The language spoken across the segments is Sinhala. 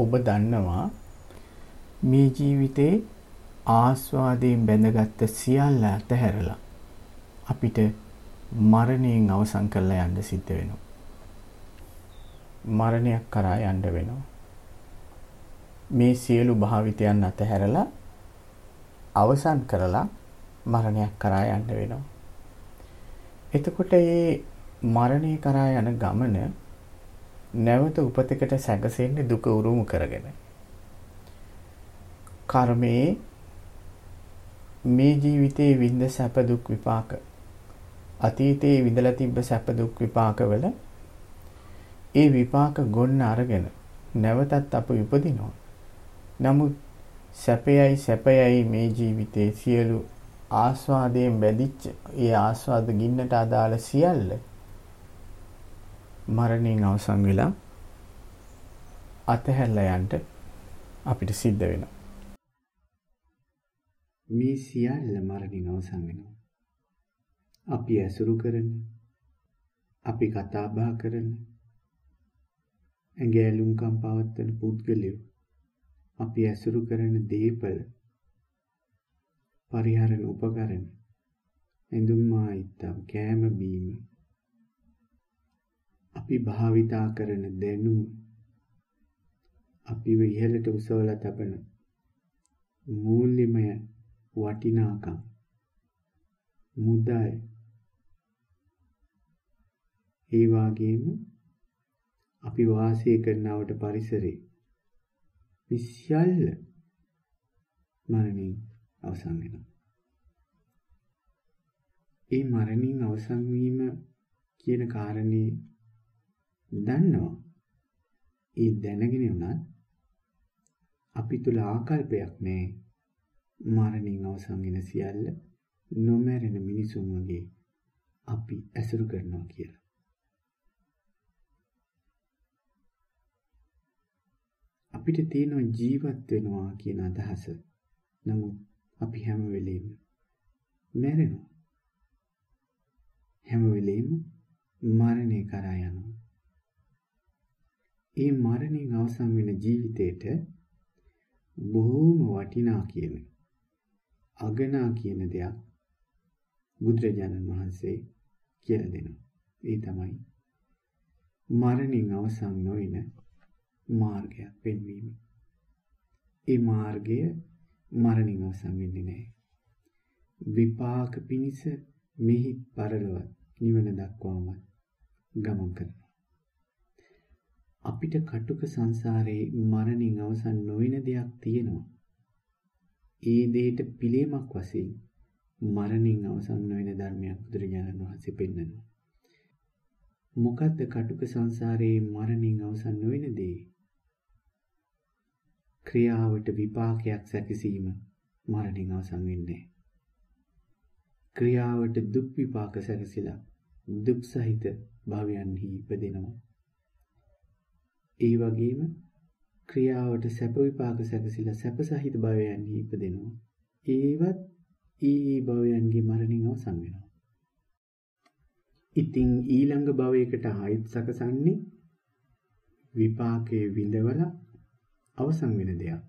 ඔබ දන්නවා මේ ජීවිතේ ආස්වාදයෙන් බැඳගත්ත සියල්ල අතහැරලා අපිට මරණයෙන් අවසන් කරලා යන්න සිද්ධ වෙනවා. මරණයක් කරා යන්න වෙනවා. මේ සියලු භාවිතයන් අතහැරලා අවසන් කරලා මරණයක් කරා යන්න වෙනවා. එතකොට මේ මරණය කරා යන ගමන නැවත උපතකට සැකසෙන්නේ දුක උරුම කරගෙන. කර්මයේ මේ ජීවිතයේ විඳ සැප දුක් විපාක අතීතයේ විඳලා තිබ්බ සැප දුක් විපාකවල ඒ විපාක ගොන්න අරගෙන නැවතත් අප උපදිනවා. නමුත් සැපයයි සැපයයි මේ ජීවිතයේ සියලු ආස්වාදයෙන් බැඳිච්ච ඒ ආස්වාද ගින්නට අදාළ සියල්ල මරණයෙන් අවසන් වෙලා අතහැරලා යන්න අපිට සිද්ධ වෙනවා. මේ සියල්ල මරණින් අවසන් වෙනවා. අපි ඇසුරු කරන අපි කතා බහ කරන ඇඟැලුම්කම් පවත්වන පුද්ගලයෝ අපි ඇසුරු කරන දීපල පරිහරණ උපකරණ ඇඳුම් ආයිත්තම් කෑම බීම අපි භාවිතා කරන දැනුම අපිව ඉහළට උසවලා තබන මූල්‍යමය වටිනාකම් මුදල් ඒ වගේම අපි වාසය කරනවට පරිසරේ විශ්යල්ල මරණින් අවසන් වෙනවා. ඒ මරණින් අවසන් වීම කියන කාරණේ දන්නවා. ඒ දැනගෙන උනත් අපි තුල ආකල්පයක් නැහැ. මරණින් අවසන් වෙන සියල්ල නොමැරෙන මිනිසුන් වගේ අපි ඇසුරු කරනවා කියලා. අපිට තියෙන ජීවත් වෙනවා කියන අදහස. නමුත් අපි හැම වෙලෙම මැරෙනවා. හැම වෙලෙම මරණය කරා යනවා. ඒ මරණයෙන් අවසන් වෙන ජීවිතේට බොහෝම වටිනා කියන අගනා කියන දෙයක් බුදුරජාණන් වහන්සේ කියලා දෙනවා. ඒ තමයි මරණින් අවසන් නොවන මාර්ගයක් පෙන්වීම. ඒ මාර්ගය මරණින් අවසන් වෙන්නේ නැහැ. විපාක පිනිස මෙහි පරලොව නිවන දක්වාම ගමන් කරනවා. අපිට කටුක සංසාරේ මරණින් අවසන් නොවන දෙයක් තියෙනවා. ඒ දෙයට පිළියමක් වශයෙන් මරණින් අවසන් නොවන ධර්මයක් බුදුරජාණන් වහන්සේ පෙන්වනවා. මොකද්ද කටුක සංසාරේ මරණින් අවසන් නොවන දේ? ක්‍රියාවට විපාකයක් සැකසීම මරණින් අවසන් වෙන්නේ ක්‍රියාවට දුක් විපාක සැකසিলা දුක් සහිත භවයන්හි ඉපදෙනවා. ඒ වගේම ක්‍රියාවට සැප විපාක සැකසিলা සැප සහිත භවයන්හි ඉපදෙනවා. ඒවත් ඊ භවයන්ගේ මරණින් අවසන් වෙනවා. ඉතින් ඊළඟ භවයකට ආයෙත් සකසන්නේ විපාකයේ විඳවලා අවසන් වෙන දෙයක්.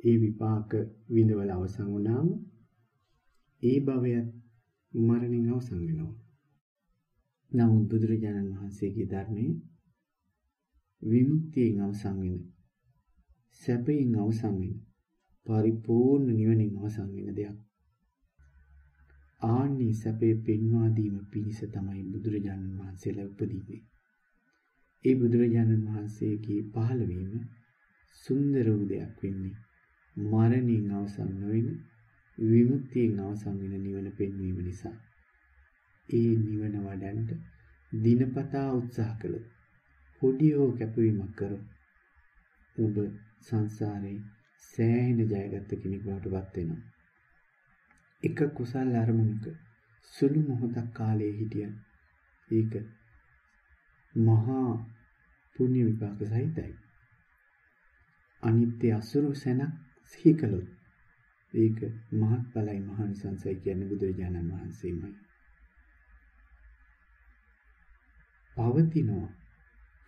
ඒ විපාක විඳවල අවසන් වුණාම ඒ භවයත් මරණින් අවසන් වෙනවා. නමුත් බුදුරජාණන් වහන්සේගේ ධර්මයේ විමුක්තියෙන් අවසන් වෙන සැපයෙන් අවසන් වෙන පරිපූර්ණ නිවනින් අවසන් වෙන දෙයක්. ආනි සැපේ පෙන්වා දීම පිණිස තමයි බුදුරජාණන් වහන්සේලා උපදීන්නේ. ඒ බුදුරජාණන් වහන්සේගේ පහළවීම සුන්දර වූ දෙයක් වෙන්නේ මරණින් අවසන් නොවන විමුක්තියෙන් අවසන් වෙන නිවන පෙන්වීම නිසා. ඒ නිවන වඩන්න දිනපතා උත්සාහ කළොත් පොඩි හෝ කැපවීමක් කරොත් ඔබ සංසාරේ සෑහෙන ජයගත්ත කෙනෙක් බවටපත් වෙනවා. එක කුසල් අරමුණක සුළු මොහොතක් කාලයේ හිටියන් ඒක මහා පුණ්‍ය විපාක සහිතයි. අනිත්‍ය අසුරු සැනක් සිහි කළොත් ඒක මහත්ඵලයි මහානිසංසයි කියන්නේ බුදුරජාණන් වහන්සේමයි. පවතිනවා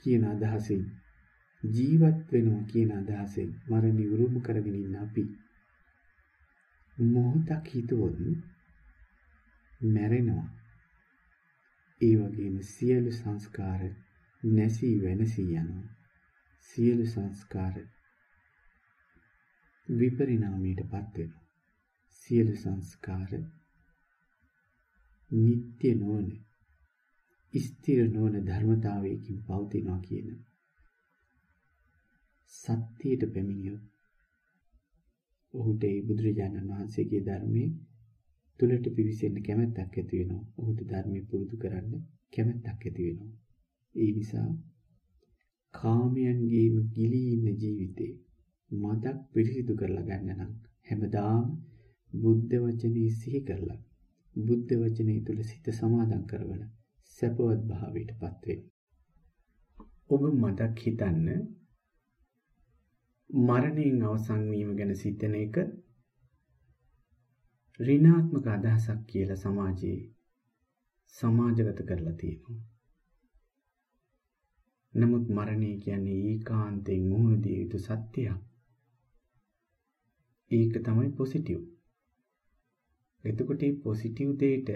කියන අදහසින් ජීවත් වෙනවා කියන අදහසෙන් මරණය උරුම කරගෙන ඉන්න අපි මොහොතක් හිතුවොත් මැරෙනවා. ඒ වගේම සියලු සංස්කාර නැසී වෙනසී යනවා. සියලු සංස්කාර විපරිණාමයටපත් වෙනවා. සියලු සංස්කාර නিত্য නොවන ස්ථිර නොවන ධර්මතාවයකින් පවතිනවා කියන සත්‍යයට පැමිණියොත් ඔහුට ඒ බුදුරජාණන් වහන්සේගේ ධර්මයේ තුලට පිවිසෙන්න කැමැත්තක් ඇති වෙනවා. ඔහුට ධර්මයේ පුරුදු කරන්න කැමැත්තක් ඇති වෙනවා. ඒ නිසා කාමයන්ගේම ගිලී ඉන්න ජීවිතේ මතක් පිරිසිදු කරලා ගන්න නම් හැමදාම බුද්ධ වචනේ සිහි කරලා බුද්ධ වචනේ තුල සිත සමාදන් කරවන සැපවත් භාවයටපත් වෙන්න. ඔබ මතක් හිතන්න මරණයෙන් අවසන් වීම ගැන සිතන එක ඍණාත්මක අදහසක් කියලා සමාජයේ සමාජගත කරලා තියෙනවා. නමුත් මරණය කියන්නේ ඒකාන්තයෙන් මුහුණ දිය යුතු සත්‍යයක්. ඒක තමයි පොසිටිව්. එතකොට මේ පොසිටිව් දෙයට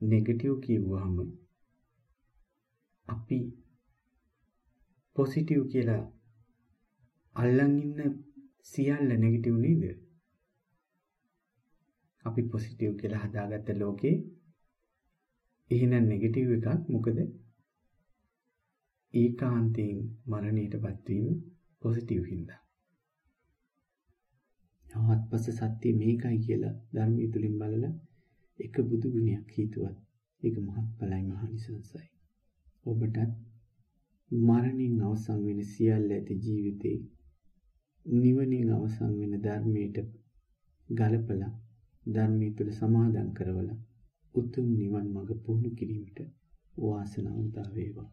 නෙගටිව් කිව්වහම අපි පොසිටිව් කියලා අල්ලන් ඉන්න සියල්ල නෙගටිව් නේද? අපි පොසිටිව් කියලා හදාගත්ත ලෝකේ එහෙනම් නෙගටිව් එකක් මොකද? ඒකාන්තයෙන් මරණයටපත් වීම පොසිටිව් හින්දා. ආත්පස සත්‍ය මේකයි කියලා ධර්මයේ තුලින් බලලා එක බුදු ගුණයක් හිතුවත් ඒක මහත්ඵලයි මහනිසංසයි. ඔබටත් මරණින් අවසන් වෙන සියල්ල ඇති ජීවිතේ නිවනින් අවසන් වෙන ධර්මයට ගලපලා ධර්මයේ තුල සමාදන් කරවලා උතුම් නිවන් මඟ පුහුණු කිරීමට වාසනාව උදා වේවා